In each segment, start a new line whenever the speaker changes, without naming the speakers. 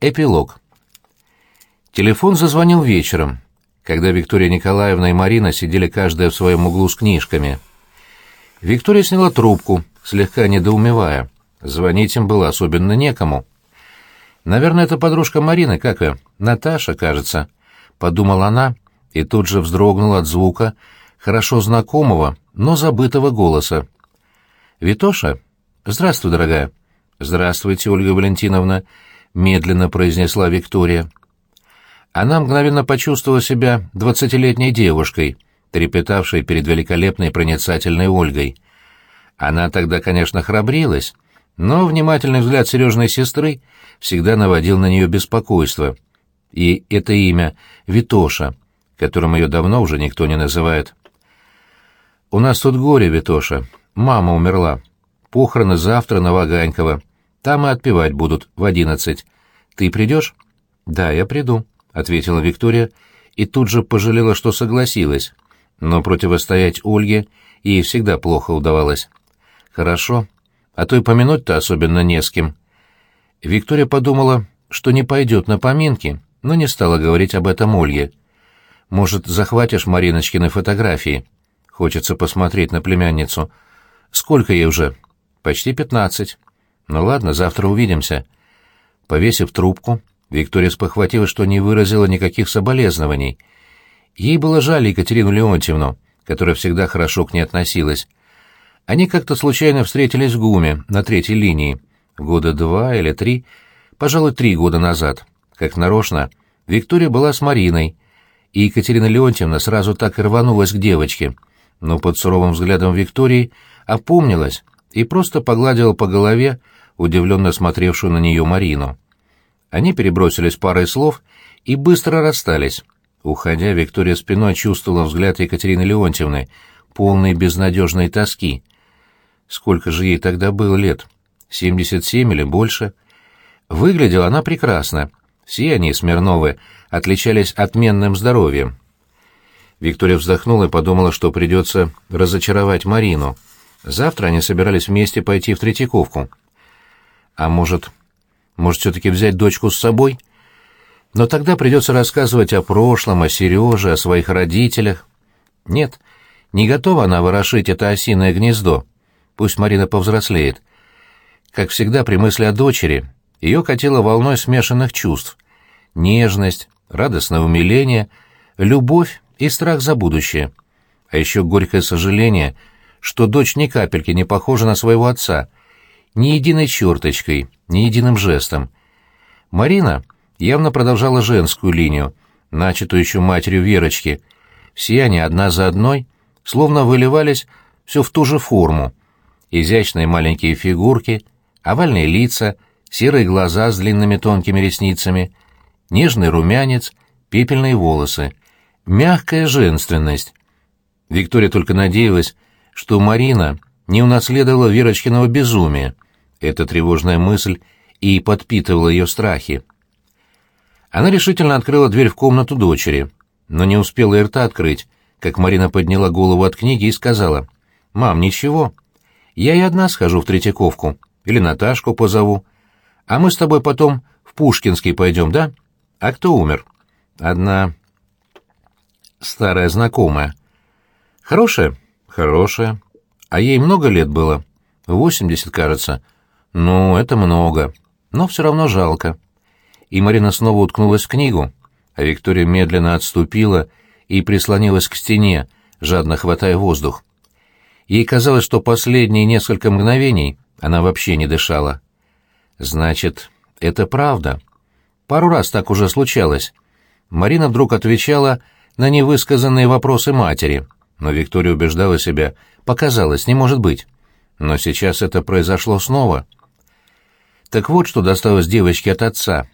Эпилог. Телефон зазвонил вечером, когда Виктория Николаевна и Марина сидели каждая в своем углу с книжками. Виктория сняла трубку, слегка недоумевая. Звонить им было особенно некому. «Наверное, это подружка Марины, как ее? Наташа, кажется», — подумала она, и тут же вздрогнула от звука хорошо знакомого, но забытого голоса. «Витоша? Здравствуй, дорогая». «Здравствуйте, Ольга Валентиновна», — медленно произнесла Виктория. Она мгновенно почувствовала себя двадцатилетней девушкой, трепетавшей перед великолепной проницательной Ольгой. Она тогда, конечно, храбрилась, но внимательный взгляд Сережной сестры всегда наводил на нее беспокойство. И это имя — Витоша, которым ее давно уже никто не называет. «У нас тут горе, Витоша. Мама умерла. Похороны завтра на Ваганькова. Там и отпевать будут в одиннадцать. Ты придешь?» «Да, я приду», — ответила Виктория, и тут же пожалела, что согласилась. Но противостоять Ольге ей всегда плохо удавалось. «Хорошо. А то и помянуть-то особенно не с кем». Виктория подумала, что не пойдет на поминки, но не стала говорить об этом Ольге. «Может, захватишь Мариночкины фотографии? Хочется посмотреть на племянницу. Сколько ей уже?» «Почти пятнадцать». «Ну ладно, завтра увидимся». Повесив трубку, Виктория спохватила, что не выразила никаких соболезнований. Ей было жаль Екатерину Леонтьевну, которая всегда хорошо к ней относилась. Они как-то случайно встретились в ГУМе, на третьей линии, года два или три, пожалуй, три года назад. Как нарочно, Виктория была с Мариной, и Екатерина Леонтьевна сразу так и рванулась к девочке, но под суровым взглядом Виктории опомнилась и просто погладила по голове удивленно смотревшую на нее Марину. Они перебросились парой слов и быстро расстались. Уходя, Виктория спиной чувствовала взгляд Екатерины Леонтьевны, полный безнадежной тоски. Сколько же ей тогда было лет? Семьдесят семь или больше? Выглядела она прекрасно. Все они, Смирновы, отличались отменным здоровьем. Виктория вздохнула и подумала, что придется разочаровать Марину. Завтра они собирались вместе пойти в Третьяковку. А может, может, все-таки взять дочку с собой? Но тогда придется рассказывать о прошлом, о Сереже, о своих родителях. Нет, не готова она ворошить это осиное гнездо. Пусть Марина повзрослеет. Как всегда, при мысли о дочери ее катило волной смешанных чувств. Нежность, радостное умиление, любовь и страх за будущее. А еще горькое сожаление, что дочь ни капельки не похожа на своего отца, ни единой черточкой, ни единым жестом. Марина явно продолжала женскую линию, начатую еще матерью Верочки. Все они одна за одной, словно выливались все в ту же форму. Изящные маленькие фигурки, овальные лица, серые глаза с длинными тонкими ресницами, нежный румянец, пепельные волосы, мягкая женственность. Виктория только надеялась, что Марина не унаследовала Верочкиного безумия. Эта тревожная мысль и подпитывала ее страхи. Она решительно открыла дверь в комнату дочери, но не успела и рта открыть, как Марина подняла голову от книги и сказала, «Мам, ничего. Я и одна схожу в Третьяковку, или Наташку позову. А мы с тобой потом в Пушкинский пойдем, да? А кто умер?» «Одна старая знакомая». «Хорошая?» «Хорошая. А ей много лет было? Восемьдесят, кажется. Ну, это много. Но все равно жалко. И Марина снова уткнулась в книгу, а Виктория медленно отступила и прислонилась к стене, жадно хватая воздух. Ей казалось, что последние несколько мгновений она вообще не дышала. Значит, это правда. Пару раз так уже случалось. Марина вдруг отвечала на невысказанные вопросы матери, но Виктория убеждала себя, Показалось, не может быть. Но сейчас это произошло снова. Так вот, что досталось девочке от отца.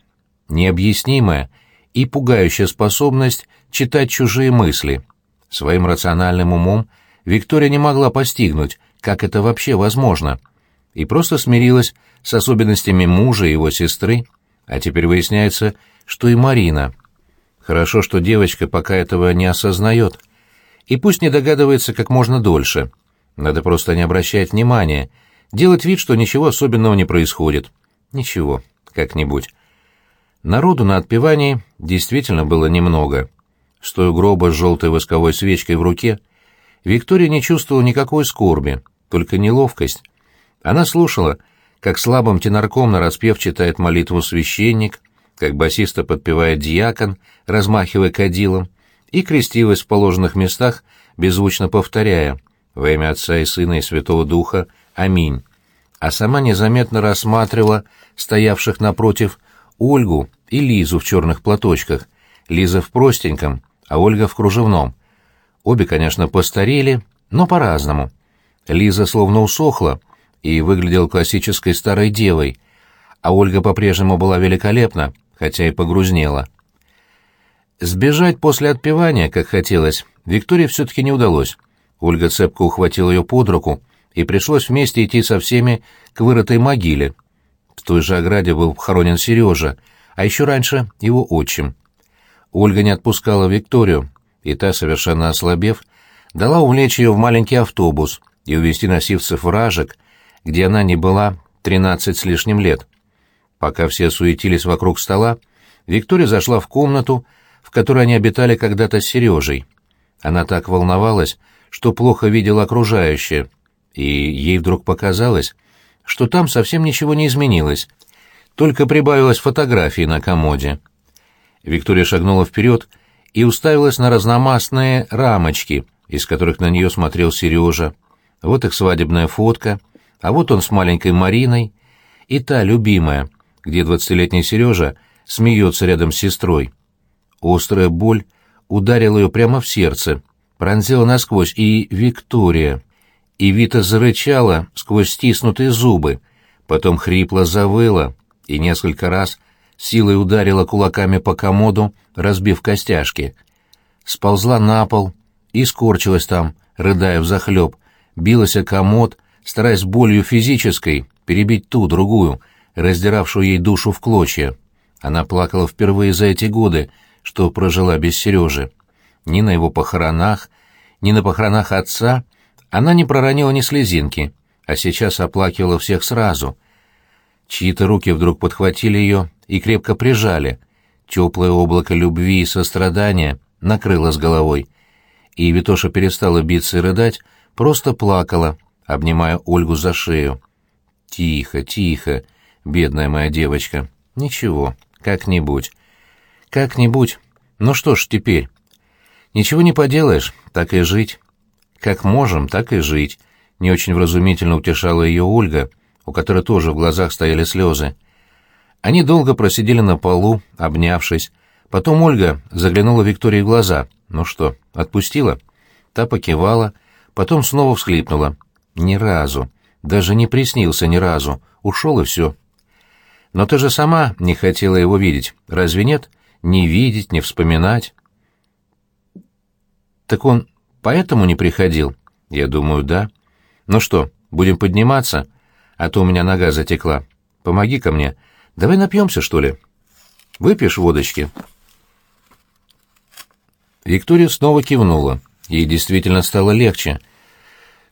Необъяснимая и пугающая способность читать чужие мысли. Своим рациональным умом Виктория не могла постигнуть, как это вообще возможно, и просто смирилась с особенностями мужа и его сестры, а теперь выясняется, что и Марина. Хорошо, что девочка пока этого не осознает. И пусть не догадывается как можно дольше — надо просто не обращать внимания, делать вид, что ничего особенного не происходит. Ничего, как-нибудь. Народу на отпевании действительно было немного. Стоя гроба с желтой восковой свечкой в руке, Виктория не чувствовала никакой скорби, только неловкость. Она слушала, как слабым тенорком нараспев читает молитву священник, как басиста подпевает дьякон, размахивая кадилом, и крестилась в положенных местах, беззвучно повторяя «Во имя Отца и Сына и Святого Духа. Аминь». А сама незаметно рассматривала стоявших напротив Ольгу и Лизу в черных платочках, Лиза в простеньком, а Ольга в кружевном. Обе, конечно, постарели, но по-разному. Лиза словно усохла и выглядела классической старой девой, а Ольга по-прежнему была великолепна, хотя и погрузнела. Сбежать после отпевания, как хотелось, Виктории все-таки не удалось. Ольга цепко ухватила ее под руку, и пришлось вместе идти со всеми к вырытой могиле. В той же ограде был похоронен Сережа, а еще раньше его отчим. Ольга не отпускала Викторию, и та, совершенно ослабев, дала увлечь ее в маленький автобус и увезти носивцев вражек, где она не была тринадцать с лишним лет. Пока все суетились вокруг стола, Виктория зашла в комнату, в которой они обитали когда-то с Сережей. Она так волновалась, что плохо видела окружающее, и ей вдруг показалось, что там совсем ничего не изменилось, только прибавилось фотографии на комоде. Виктория шагнула вперед и уставилась на разномастные рамочки, из которых на нее смотрел Сережа. Вот их свадебная фотка, а вот он с маленькой Мариной, и та любимая, где двадцатилетний Сережа смеется рядом с сестрой. Острая боль ударила ее прямо в сердце, пронзила насквозь, и Виктория. И Вита зарычала сквозь стиснутые зубы, потом хрипло завыла и несколько раз силой ударила кулаками по комоду, разбив костяшки. Сползла на пол и скорчилась там, рыдая взахлеб, билась о комод, стараясь болью физической перебить ту, другую, раздиравшую ей душу в клочья. Она плакала впервые за эти годы, что прожила без Сережи. Ни на его похоронах, ни на похоронах отца она не проронила ни слезинки, а сейчас оплакивала всех сразу. Чьи-то руки вдруг подхватили ее и крепко прижали. Теплое облако любви и сострадания накрыло с головой. И Витоша перестала биться и рыдать, просто плакала, обнимая Ольгу за шею. «Тихо, тихо, бедная моя девочка. Ничего, как-нибудь. Как-нибудь. Ну что ж теперь? Ничего не поделаешь, так и жить. Как можем, так и жить», — не очень вразумительно утешала ее Ольга, у которой тоже в глазах стояли слезы. Они долго просидели на полу, обнявшись. Потом Ольга заглянула Виктории в глаза. «Ну что, отпустила?» Та покивала, потом снова всхлипнула. «Ни разу. Даже не приснился ни разу. Ушел и все». «Но ты же сама не хотела его видеть. Разве нет? Не видеть, не вспоминать». «Так он поэтому не приходил?» «Я думаю, да. Ну что, будем подниматься? А то у меня нога затекла. Помоги-ка мне». Давай напьемся, что ли? Выпьешь водочки?» Виктория снова кивнула. Ей действительно стало легче.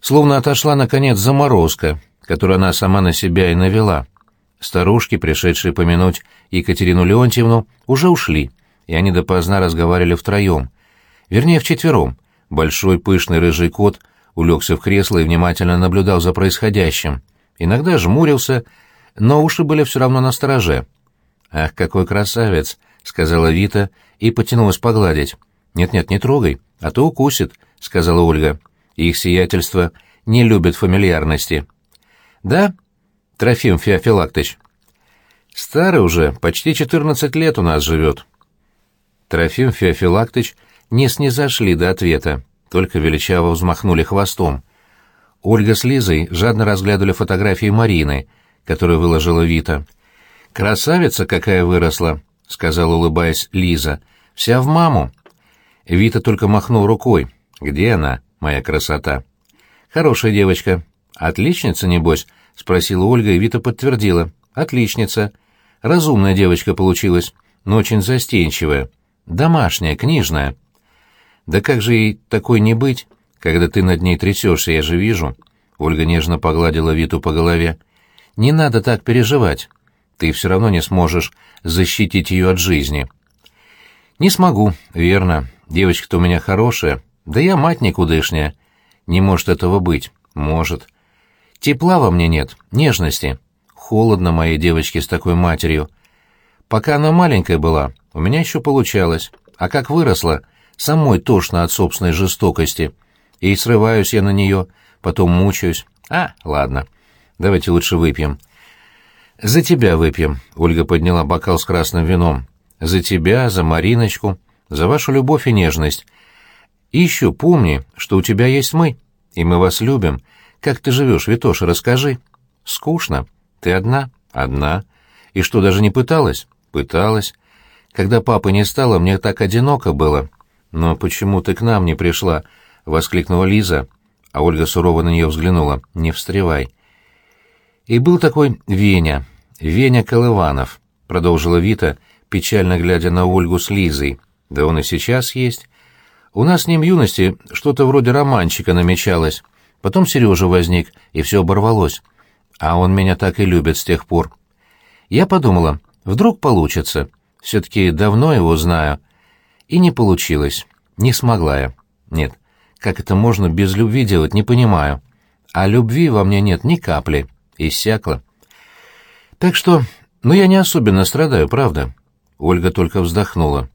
Словно отошла, наконец, заморозка, которую она сама на себя и навела. Старушки, пришедшие помянуть Екатерину Леонтьевну, уже ушли, и они допоздна разговаривали втроем. Вернее, вчетвером. Большой пышный рыжий кот улегся в кресло и внимательно наблюдал за происходящим. Иногда жмурился, но уши были все равно на стороже. «Ах, какой красавец!» — сказала Вита и потянулась погладить. «Нет-нет, не трогай, а то укусит», — сказала Ольга. «Их сиятельство не любит фамильярности». «Да, Трофим Феофилактыч?» «Старый уже, почти четырнадцать лет у нас живет». Трофим Феофилактыч не снизошли до ответа, только величаво взмахнули хвостом. Ольга с Лизой жадно разглядывали фотографии Марины — которую выложила Вита. «Красавица какая выросла», — сказала, улыбаясь, Лиза. «Вся в маму». Вита только махнул рукой. «Где она, моя красота?» «Хорошая девочка». «Отличница, небось?» — спросила Ольга, и Вита подтвердила. «Отличница. Разумная девочка получилась, но очень застенчивая. Домашняя, книжная». «Да как же ей такой не быть, когда ты над ней трясешься, я же вижу». Ольга нежно погладила Виту по голове. Не надо так переживать. ты все равно не сможешь защитить ее от жизни. Не смогу, верно. Девочка-то у меня хорошая. Да я мать никудышняя. Не может этого быть. Может. Тепла во мне нет, нежности. Холодно моей девочке с такой матерью. Пока она маленькая была, у меня еще получалось. А как выросла, самой тошно от собственной жестокости. И срываюсь я на нее, потом мучаюсь. А, ладно, давайте лучше выпьем. «За тебя выпьем», — Ольга подняла бокал с красным вином. «За тебя, за Мариночку, за вашу любовь и нежность. И еще помни, что у тебя есть мы, и мы вас любим. Как ты живешь, Витоша, расскажи». «Скучно. Ты одна?» «Одна. И что, даже не пыталась?» «Пыталась. Когда папы не стало, мне так одиноко было». «Но почему ты к нам не пришла?» — воскликнула Лиза, а Ольга сурово на нее взглянула. «Не встревай». И был такой Веня, Веня Колыванов, продолжила Вита, печально глядя на Ольгу с Лизой. Да он и сейчас есть. У нас с ним в юности что-то вроде романчика намечалось. Потом Сережа возник, и все оборвалось. А он меня так и любит с тех пор. Я подумала, вдруг получится. Все-таки давно его знаю. И не получилось. Не смогла я. Нет, как это можно без любви делать, не понимаю. А любви во мне нет ни капли иссякла. Так что, ну я не особенно страдаю, правда? Ольга только вздохнула.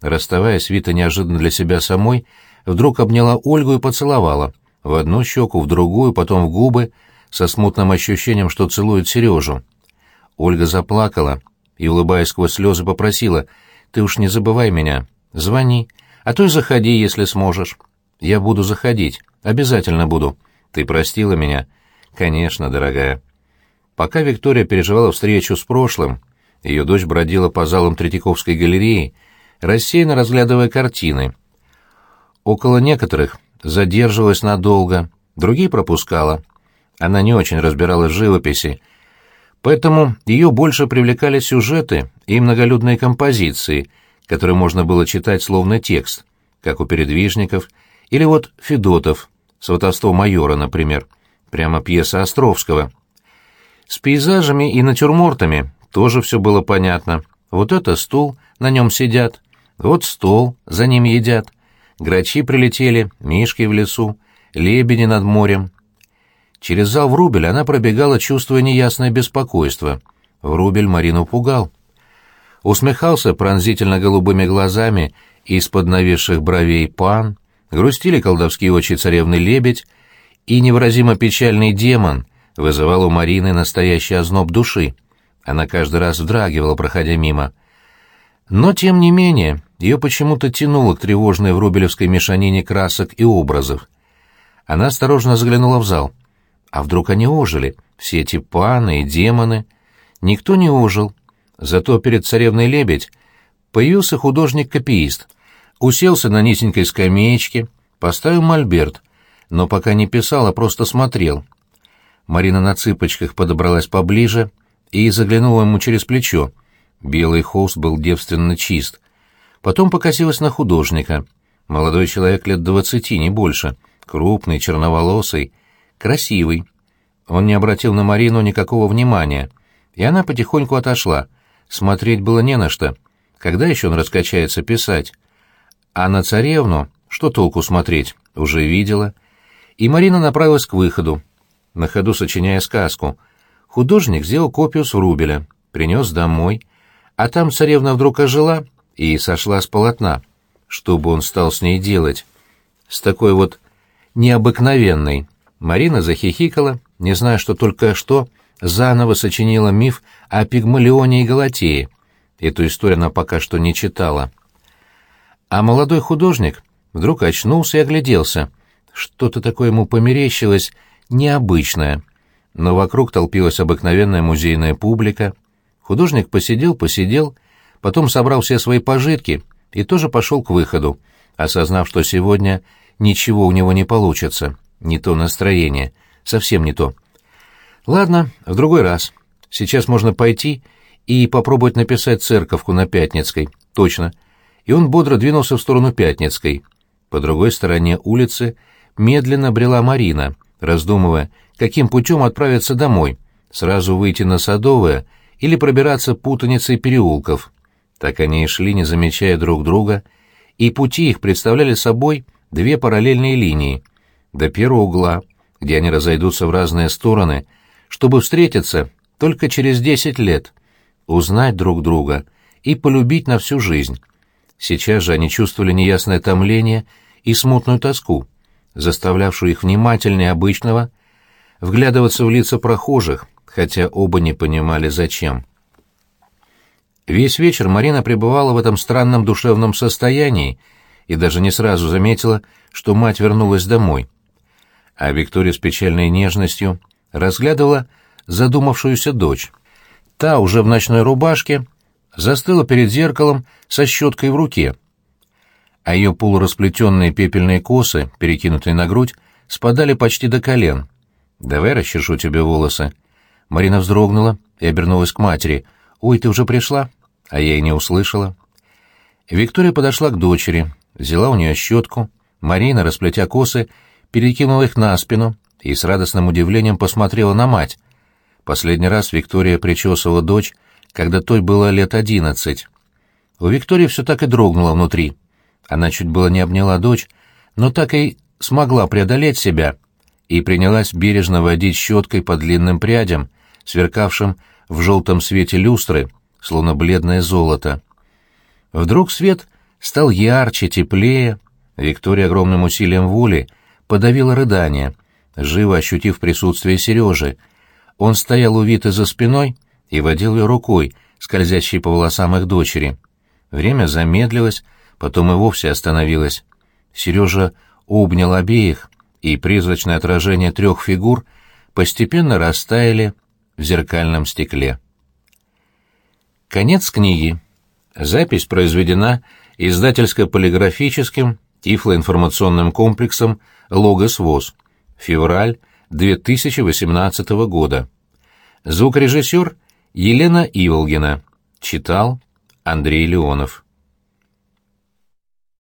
Расставаясь, Вита неожиданно для себя самой вдруг обняла Ольгу и поцеловала. В одну щеку, в другую, потом в губы, со смутным ощущением, что целует Сережу. Ольга заплакала и, улыбаясь сквозь слезы, попросила, «Ты уж не забывай меня. Звони, а то и заходи, если сможешь. Я буду заходить, обязательно буду. Ты простила меня?» «Конечно, дорогая». Пока Виктория переживала встречу с прошлым, ее дочь бродила по залам Третьяковской галереи, рассеянно разглядывая картины. Около некоторых задерживалась надолго, другие пропускала. Она не очень разбиралась в живописи, поэтому ее больше привлекали сюжеты и многолюдные композиции, которые можно было читать словно текст, как у передвижников, или вот Федотов, сватовство майора, например — Прямо пьеса Островского. С пейзажами и натюрмортами тоже все было понятно. Вот это стул, на нем сидят. Вот стол, за ним едят. Грачи прилетели, мишки в лесу, лебеди над морем. Через зал в Рубель она пробегала, чувствуя неясное беспокойство. В Рубель Марину пугал. Усмехался пронзительно голубыми глазами из-под нависших бровей пан, грустили колдовские очи царевны лебедь, и невыразимо печальный демон вызывал у Марины настоящий озноб души. Она каждый раз вздрагивала, проходя мимо. Но, тем не менее, ее почему-то тянуло к тревожной врубелевской мешанине красок и образов. Она осторожно заглянула в зал. А вдруг они ожили, все эти паны и демоны? Никто не ожил. Зато перед царевной лебедь появился художник-копиист. Уселся на низенькой скамеечке, поставил мольберт — но пока не писал, а просто смотрел. Марина на цыпочках подобралась поближе и заглянула ему через плечо. Белый холст был девственно чист. Потом покосилась на художника. Молодой человек лет двадцати, не больше. Крупный, черноволосый, красивый. Он не обратил на Марину никакого внимания, и она потихоньку отошла. Смотреть было не на что. Когда еще он раскачается писать? А на царевну что толку смотреть? Уже видела — и Марина направилась к выходу, на ходу сочиняя сказку. Художник сделал копию с Врубеля, принес домой, а там царевна вдруг ожила и сошла с полотна. Что бы он стал с ней делать? С такой вот необыкновенной. Марина захихикала, не зная, что только что заново сочинила миф о Пигмалионе и Галатее. Эту историю она пока что не читала. А молодой художник вдруг очнулся и огляделся — что-то такое ему померещилось необычное. Но вокруг толпилась обыкновенная музейная публика. Художник посидел, посидел, потом собрал все свои пожитки и тоже пошел к выходу, осознав, что сегодня ничего у него не получится. Не то настроение, совсем не то. Ладно, в другой раз. Сейчас можно пойти и попробовать написать церковку на Пятницкой. Точно. И он бодро двинулся в сторону Пятницкой. По другой стороне улицы — медленно брела Марина, раздумывая, каким путем отправиться домой, сразу выйти на Садовое или пробираться путаницей переулков. Так они и шли, не замечая друг друга, и пути их представляли собой две параллельные линии, до первого угла, где они разойдутся в разные стороны, чтобы встретиться только через десять лет, узнать друг друга и полюбить на всю жизнь. Сейчас же они чувствовали неясное томление и смутную тоску, заставлявшую их внимательнее обычного вглядываться в лица прохожих, хотя оба не понимали, зачем. Весь вечер Марина пребывала в этом странном душевном состоянии и даже не сразу заметила, что мать вернулась домой. А Виктория с печальной нежностью разглядывала задумавшуюся дочь. Та уже в ночной рубашке застыла перед зеркалом со щеткой в руке, а ее полурасплетенные пепельные косы, перекинутые на грудь, спадали почти до колен. «Давай расчешу тебе волосы». Марина вздрогнула и обернулась к матери. «Ой, ты уже пришла?» А я и не услышала. Виктория подошла к дочери, взяла у нее щетку. Марина, расплетя косы, перекинула их на спину и с радостным удивлением посмотрела на мать. Последний раз Виктория причесывала дочь, когда той было лет одиннадцать. У Виктории все так и дрогнуло внутри. Она чуть было не обняла дочь, но так и смогла преодолеть себя и принялась бережно водить щеткой по длинным прядям, сверкавшим в желтом свете люстры, словно бледное золото. Вдруг свет стал ярче, теплее. Виктория огромным усилием воли подавила рыдание, живо ощутив присутствие Сережи. Он стоял увитый за спиной и водил ее рукой, скользящей по волосам их дочери. Время замедлилось, потом и вовсе остановилось. Сережа обнял обеих, и призрачное отражение трех фигур постепенно растаяли в зеркальном стекле. Конец книги. Запись произведена издательско-полиграфическим тифлоинформационным комплексом «Логос ВОЗ». Февраль 2018 года. Звукорежиссер Елена Иволгина. Читал Андрей Леонов.